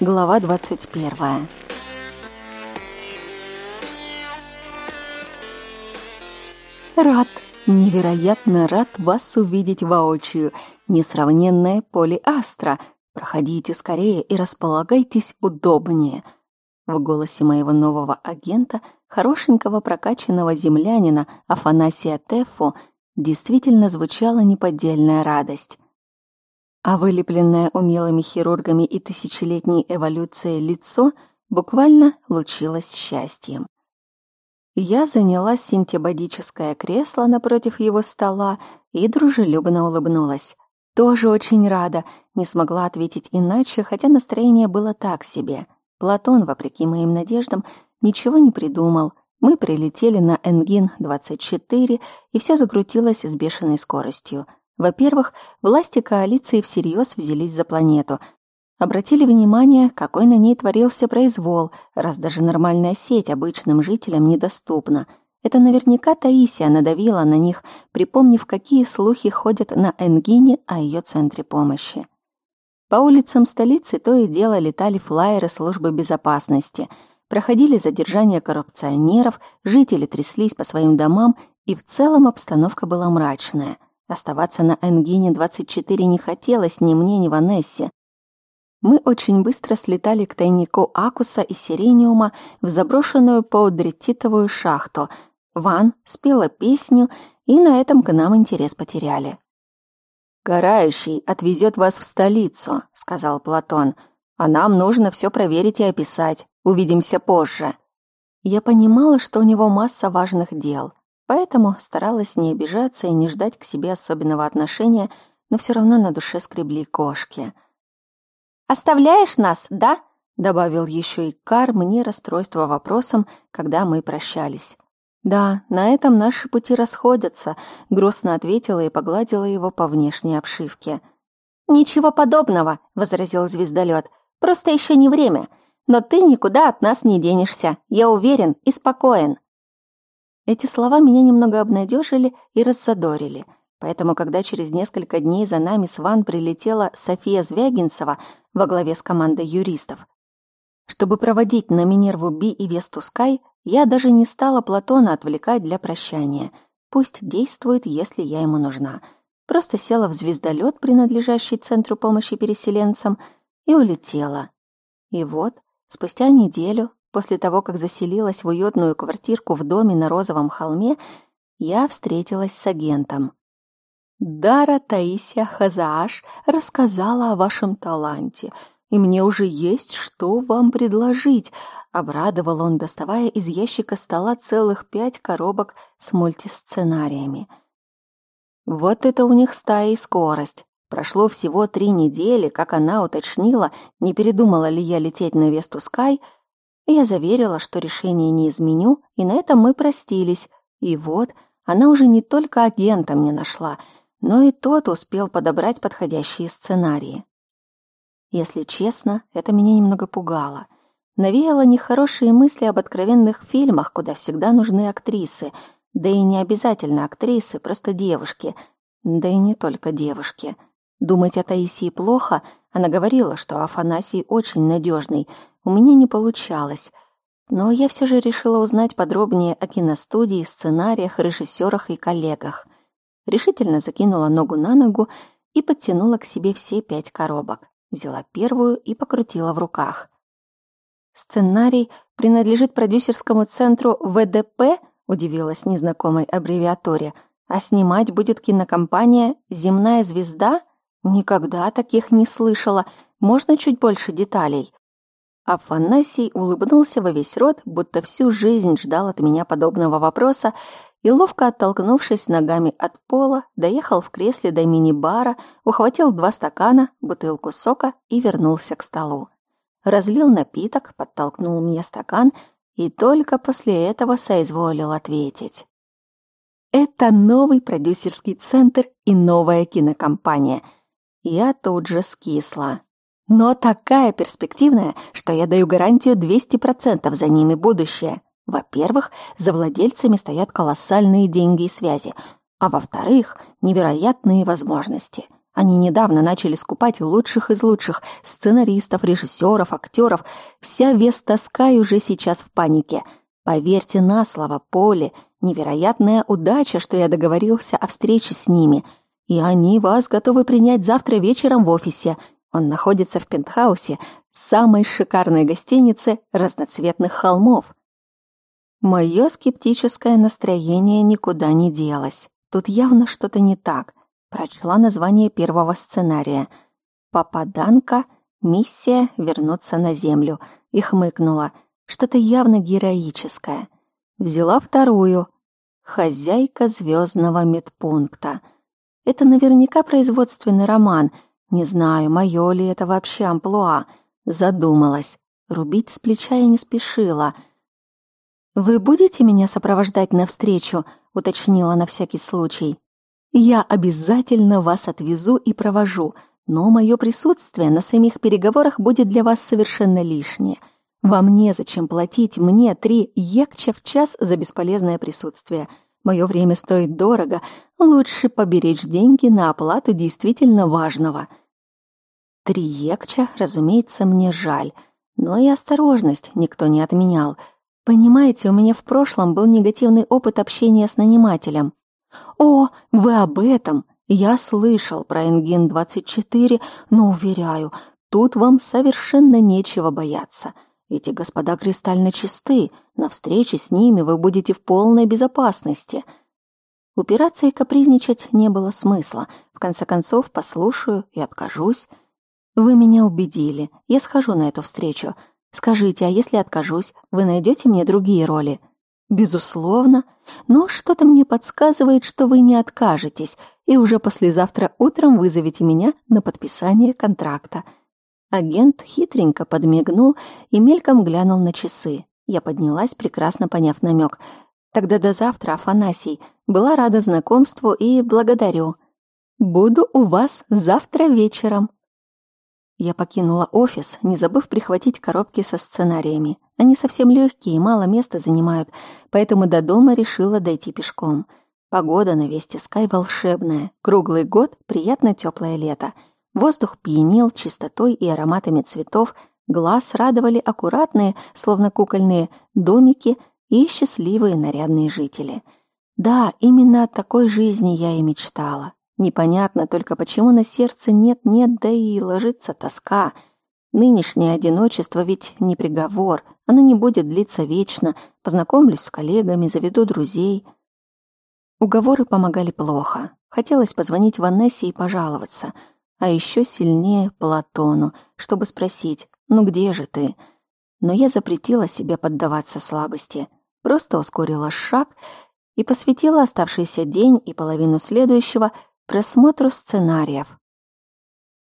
Глава 21. Рад, невероятно рад вас увидеть воочию, несравненное поле Астра. Проходите скорее и располагайтесь удобнее. В голосе моего нового агента, хорошенького прокачанного землянина Афанасия Тефу, действительно звучала неподдельная радость. А вылепленное умелыми хирургами и тысячелетней эволюцией лицо буквально лучилось счастьем. Я заняла синтебодическое кресло напротив его стола и дружелюбно улыбнулась. Тоже очень рада, не смогла ответить иначе, хотя настроение было так себе. Платон, вопреки моим надеждам, ничего не придумал. Мы прилетели на Энгин-24, и все закрутилось с бешеной скоростью. Во-первых, власти коалиции всерьез взялись за планету — обратили внимание, какой на ней творился произвол, раз даже нормальная сеть обычным жителям недоступна. Это наверняка Таисия надавила на них, припомнив, какие слухи ходят на Энгине о ее центре помощи. По улицам столицы то и дело летали флайеры службы безопасности, проходили задержания коррупционеров, жители тряслись по своим домам, и в целом обстановка была мрачная. Оставаться на Энгине 24 не хотелось ни мне, ни Ванессе, мы очень быстро слетали к тайнику Акуса и Сирениума в заброшенную паудретитовую шахту. Ван спела песню, и на этом к нам интерес потеряли. «Карающий отвезет вас в столицу», — сказал Платон. «А нам нужно все проверить и описать. Увидимся позже». Я понимала, что у него масса важных дел, поэтому старалась не обижаться и не ждать к себе особенного отношения, но все равно на душе скребли кошки — «Оставляешь нас, да?» — добавил еще и Кар мне расстройство вопросом, когда мы прощались. «Да, на этом наши пути расходятся», — грустно ответила и погладила его по внешней обшивке. «Ничего подобного», — возразил звездолет. «Просто еще не время. Но ты никуда от нас не денешься. Я уверен и спокоен». Эти слова меня немного обнадежили и рассадорили. Поэтому, когда через несколько дней за нами с Ван прилетела София Звягинцева во главе с командой юристов, чтобы проводить на Минерву Би и Весту Скай, я даже не стала Платона отвлекать для прощания. Пусть действует, если я ему нужна. Просто села в звездолет, принадлежащий Центру помощи переселенцам, и улетела. И вот, спустя неделю, после того, как заселилась в уютную квартирку в доме на Розовом холме, я встретилась с агентом. Дара Таисия Хазааш рассказала о вашем таланте, и мне уже есть что вам предложить, обрадовал он, доставая из ящика стола целых пять коробок с мультисценариями. Вот это у них стая и скорость. Прошло всего три недели, как она уточнила, не передумала ли я лететь на Весту Скай, я заверила, что решение не изменю, и на этом мы простились. И вот, она уже не только агента мне нашла — но и тот успел подобрать подходящие сценарии. Если честно, это меня немного пугало. Навеяло нехорошие мысли об откровенных фильмах, куда всегда нужны актрисы, да и не обязательно актрисы, просто девушки, да и не только девушки. Думать о Таисии плохо, она говорила, что Афанасий очень надежный. У меня не получалось. Но я все же решила узнать подробнее о киностудии, сценариях, режиссерах и коллегах решительно закинула ногу на ногу и подтянула к себе все пять коробок. Взяла первую и покрутила в руках. «Сценарий принадлежит продюсерскому центру ВДП?» — удивилась незнакомой аббревиатуре. «А снимать будет кинокомпания «Земная звезда»?» «Никогда таких не слышала. Можно чуть больше деталей?» Афанасий улыбнулся во весь рот, будто всю жизнь ждал от меня подобного вопроса и, ловко оттолкнувшись ногами от пола, доехал в кресле до мини-бара, ухватил два стакана, бутылку сока и вернулся к столу. Разлил напиток, подтолкнул мне стакан и только после этого соизволил ответить. Это новый продюсерский центр и новая кинокомпания. Я тут же скисла. Но такая перспективная, что я даю гарантию 200% за ними будущее. Во-первых, за владельцами стоят колоссальные деньги и связи, а во-вторых, невероятные возможности. Они недавно начали скупать лучших из лучших сценаристов, режиссеров, актеров. Вся Веста Скай уже сейчас в панике. Поверьте на слово, Поле, невероятная удача, что я договорился о встрече с ними. И они вас готовы принять завтра вечером в офисе. Он находится в пентхаусе, самой шикарной гостинице разноцветных холмов. Мое скептическое настроение никуда не делось. Тут явно что-то не так. Прочла название первого сценария. «Попаданка. Миссия вернуться на Землю». И хмыкнула. Что-то явно героическое. Взяла вторую. «Хозяйка звездного медпункта». Это наверняка производственный роман. Не знаю, мое ли это вообще амплуа. Задумалась. Рубить с плеча я не спешила. «Вы будете меня сопровождать навстречу?» — уточнила на всякий случай. «Я обязательно вас отвезу и провожу, но мое присутствие на самих переговорах будет для вас совершенно лишнее. Вам незачем платить мне три екча в час за бесполезное присутствие. Мое время стоит дорого, лучше поберечь деньги на оплату действительно важного». Три екча, разумеется, мне жаль, но и осторожность никто не отменял — Понимаете, у меня в прошлом был негативный опыт общения с нанимателем. О, вы об этом? Я слышал про Энгин-24, но уверяю, тут вам совершенно нечего бояться. Эти господа кристально чисты, на встрече с ними вы будете в полной безопасности. Упираться и капризничать не было смысла. В конце концов, послушаю и откажусь. Вы меня убедили. Я схожу на эту встречу. Скажите, а если откажусь, вы найдете мне другие роли? Безусловно, но что-то мне подсказывает, что вы не откажетесь, и уже послезавтра утром вызовете меня на подписание контракта. Агент хитренько подмигнул и мельком глянул на часы. Я поднялась, прекрасно поняв намек. Тогда до завтра, Афанасий. Была рада знакомству и благодарю. Буду у вас завтра вечером. Я покинула офис, не забыв прихватить коробки со сценариями. Они совсем легкие и мало места занимают, поэтому до дома решила дойти пешком. Погода на Весте Скай волшебная. Круглый год приятно теплое лето. Воздух пьянил чистотой и ароматами цветов, глаз радовали аккуратные, словно кукольные, домики и счастливые нарядные жители. Да, именно о такой жизни я и мечтала. Непонятно только, почему на сердце нет-нет, да и ложится тоска. Нынешнее одиночество ведь не приговор, оно не будет длиться вечно. Познакомлюсь с коллегами, заведу друзей. Уговоры помогали плохо. Хотелось позвонить Ванессе и пожаловаться. А еще сильнее Платону, чтобы спросить, ну где же ты? Но я запретила себе поддаваться слабости. Просто ускорила шаг и посвятила оставшийся день и половину следующего просмотру сценариев.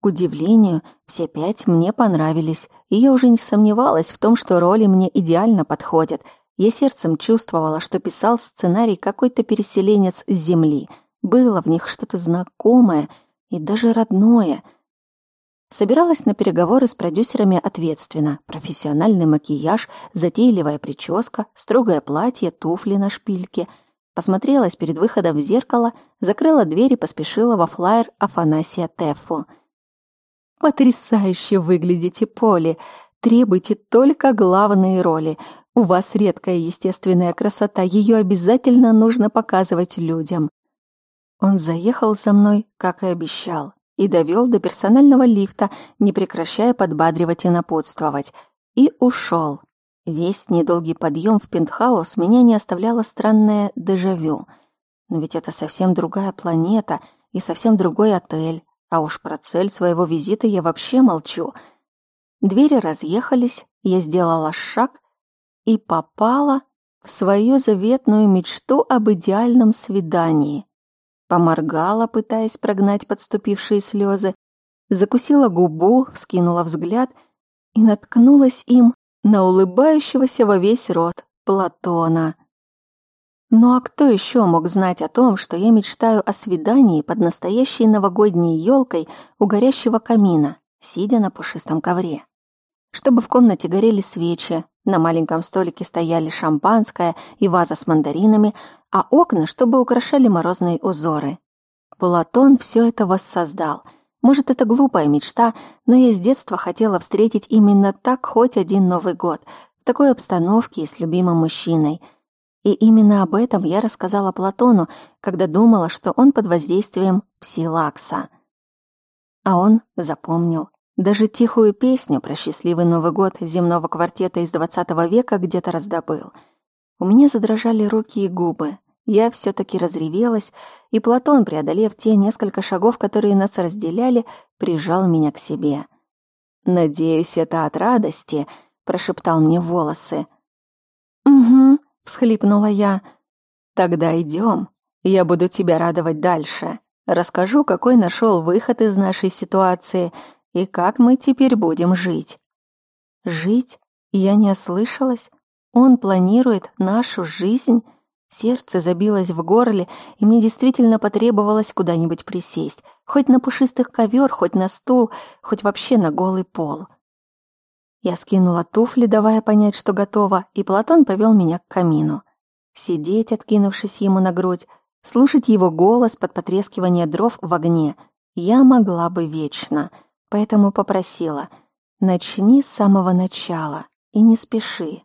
К удивлению, все пять мне понравились, и я уже не сомневалась в том, что роли мне идеально подходят. Я сердцем чувствовала, что писал сценарий какой-то переселенец с земли. Было в них что-то знакомое и даже родное. Собиралась на переговоры с продюсерами ответственно. Профессиональный макияж, затейливая прическа, строгое платье, туфли на шпильке — Посмотрелась перед выходом в зеркало, закрыла дверь и поспешила во флаер Афанасия Теффу. «Потрясающе выглядите, Поли! Требуйте только главные роли. У вас редкая естественная красота, ее обязательно нужно показывать людям». Он заехал за мной, как и обещал, и довел до персонального лифта, не прекращая подбадривать и напутствовать, и ушел. Весь недолгий подъем в пентхаус меня не оставляло странное дежавю. Но ведь это совсем другая планета и совсем другой отель, а уж про цель своего визита я вообще молчу. Двери разъехались, я сделала шаг и попала в свою заветную мечту об идеальном свидании. Поморгала, пытаясь прогнать подступившие слезы, закусила губу, вскинула взгляд и наткнулась им на улыбающегося во весь рот Платона. Ну а кто еще мог знать о том, что я мечтаю о свидании под настоящей новогодней елкой у горящего камина, сидя на пушистом ковре? Чтобы в комнате горели свечи, на маленьком столике стояли шампанское и ваза с мандаринами, а окна, чтобы украшали морозные узоры. Платон все это воссоздал. Может, это глупая мечта, но я с детства хотела встретить именно так хоть один Новый год, в такой обстановке и с любимым мужчиной. И именно об этом я рассказала Платону, когда думала, что он под воздействием псилакса. А он запомнил. Даже тихую песню про счастливый Новый год земного квартета из 20 века где-то раздобыл. У меня задрожали руки и губы. Я все таки разревелась, и Платон, преодолев те несколько шагов, которые нас разделяли, прижал меня к себе. «Надеюсь, это от радости», — прошептал мне волосы. «Угу», — всхлипнула я. «Тогда идем. Я буду тебя радовать дальше. Расскажу, какой нашел выход из нашей ситуации и как мы теперь будем жить». «Жить? Я не ослышалась? Он планирует нашу жизнь?» Сердце забилось в горле, и мне действительно потребовалось куда-нибудь присесть. Хоть на пушистых ковер, хоть на стул, хоть вообще на голый пол. Я скинула туфли, давая понять, что готова, и Платон повел меня к камину. Сидеть, откинувшись ему на грудь, слушать его голос под потрескивание дров в огне я могла бы вечно, поэтому попросила «начни с самого начала и не спеши».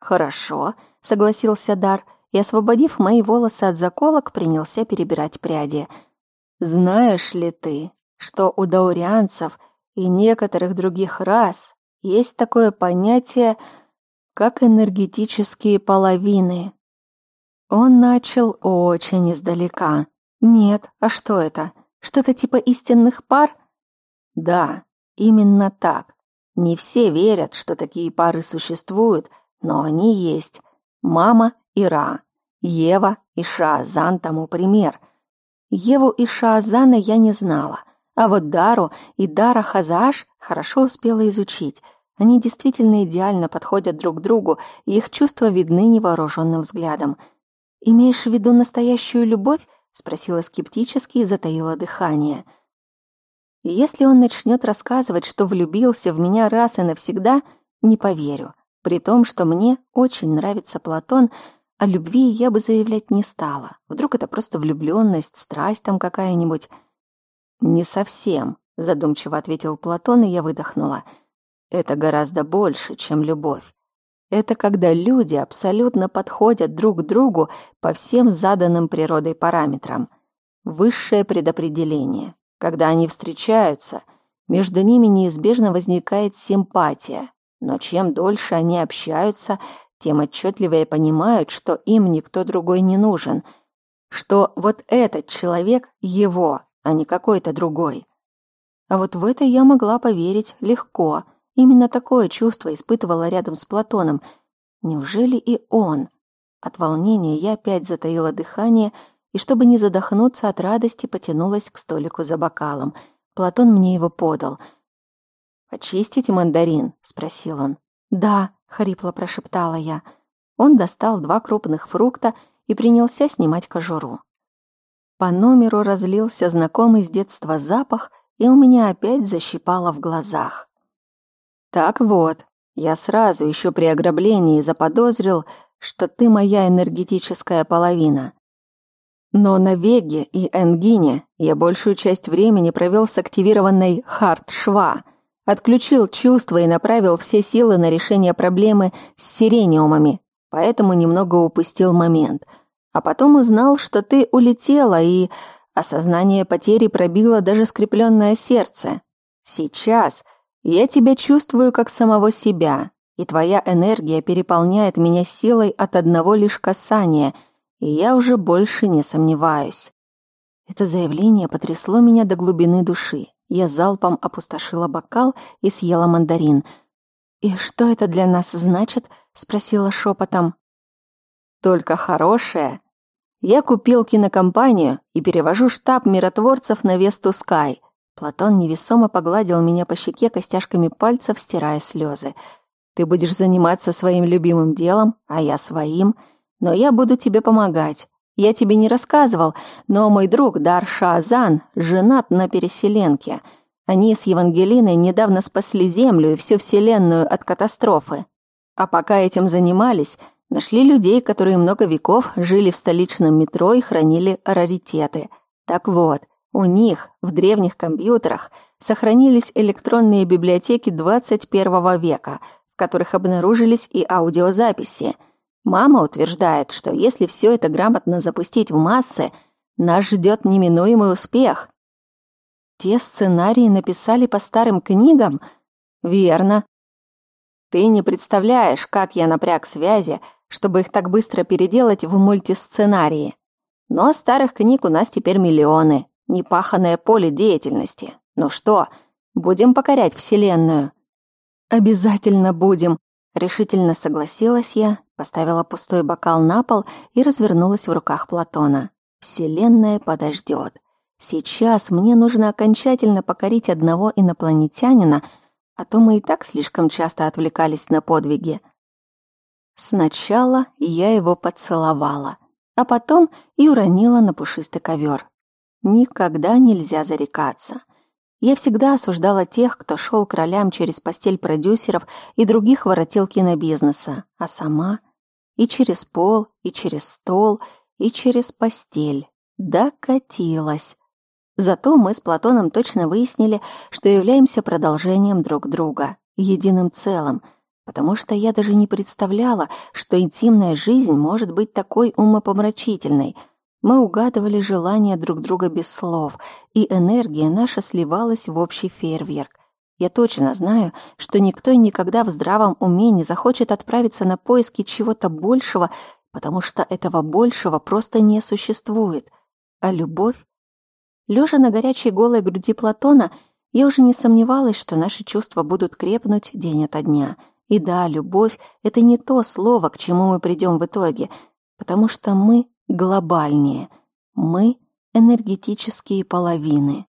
«Хорошо», — согласился Дар, — и, освободив мои волосы от заколок, принялся перебирать пряди. «Знаешь ли ты, что у даурианцев и некоторых других рас есть такое понятие, как энергетические половины?» Он начал очень издалека. «Нет, а что это? Что-то типа истинных пар?» «Да, именно так. Не все верят, что такие пары существуют, но они есть. Мама и Ра. Ева и Шаазан тому пример. Еву и Шаазана я не знала, а вот Дару и Дара Хазаш хорошо успела изучить. Они действительно идеально подходят друг другу, и их чувства видны невооруженным взглядом. «Имеешь в виду настоящую любовь?» — спросила скептически и затаила дыхание. «Если он начнет рассказывать, что влюбился в меня раз и навсегда, не поверю. При том, что мне очень нравится Платон — о любви я бы заявлять не стала. Вдруг это просто влюбленность, страсть там какая-нибудь. Не совсем, задумчиво ответил Платон, и я выдохнула. Это гораздо больше, чем любовь. Это когда люди абсолютно подходят друг к другу по всем заданным природой параметрам. Высшее предопределение. Когда они встречаются, между ними неизбежно возникает симпатия. Но чем дольше они общаются, тем отчетливее понимают, что им никто другой не нужен, что вот этот человек его, а не какой-то другой. А вот в это я могла поверить легко. Именно такое чувство испытывала рядом с Платоном. Неужели и он? От волнения я опять затаила дыхание и, чтобы не задохнуться от радости, потянулась к столику за бокалом. Платон мне его подал. «Почистить мандарин?» — спросил он. «Да», — хрипло прошептала я. Он достал два крупных фрукта и принялся снимать кожуру. По номеру разлился знакомый с детства запах, и у меня опять защипало в глазах. «Так вот, я сразу еще при ограблении заподозрил, что ты моя энергетическая половина. Но на Веге и Энгине я большую часть времени провел с активированной Харт-Шва — Отключил чувства и направил все силы на решение проблемы с сирениумами, поэтому немного упустил момент. А потом узнал, что ты улетела, и осознание потери пробило даже скрепленное сердце. Сейчас я тебя чувствую как самого себя, и твоя энергия переполняет меня силой от одного лишь касания, и я уже больше не сомневаюсь. Это заявление потрясло меня до глубины души. Я залпом опустошила бокал и съела мандарин. «И что это для нас значит?» — спросила шепотом. «Только хорошее. Я купил кинокомпанию и перевожу штаб миротворцев на Весту Скай». Платон невесомо погладил меня по щеке костяшками пальцев, стирая слезы. «Ты будешь заниматься своим любимым делом, а я своим, но я буду тебе помогать. Я тебе не рассказывал, но мой друг Дарша Азан женат на переселенке. Они с Евангелиной недавно спасли Землю и всю Вселенную от катастрофы. А пока этим занимались, нашли людей, которые много веков жили в столичном метро и хранили раритеты. Так вот, У них в древних компьютерах сохранились электронные библиотеки 21 века, в которых обнаружились и аудиозаписи. Мама утверждает, что если все это грамотно запустить в массы, нас ждет неминуемый успех. Те сценарии написали по старым книгам? Верно. Ты не представляешь, как я напряг связи, чтобы их так быстро переделать в мультисценарии. Но старых книг у нас теперь миллионы непаханное поле деятельности. Ну что, будем покорять Вселенную?» «Обязательно будем», — решительно согласилась я, поставила пустой бокал на пол и развернулась в руках Платона. «Вселенная подождет. Сейчас мне нужно окончательно покорить одного инопланетянина, а то мы и так слишком часто отвлекались на подвиги». Сначала я его поцеловала, а потом и уронила на пушистый ковер. Никогда нельзя зарекаться. Я всегда осуждала тех, кто шел к ролям через постель продюсеров и других воротил кинобизнеса, а сама и через пол, и через стол, и через постель докатилась. Зато мы с Платоном точно выяснили, что являемся продолжением друг друга, единым целым, потому что я даже не представляла, что интимная жизнь может быть такой умопомрачительной — мы угадывали желания друг друга без слов, и энергия наша сливалась в общий фейерверк. Я точно знаю, что никто и никогда в здравом уме не захочет отправиться на поиски чего-то большего, потому что этого большего просто не существует. А любовь? Лежа на горячей голой груди Платона, я уже не сомневалась, что наши чувства будут крепнуть день ото дня. И да, любовь — это не то слово, к чему мы придем в итоге, потому что мы глобальнее. Мы — энергетические половины.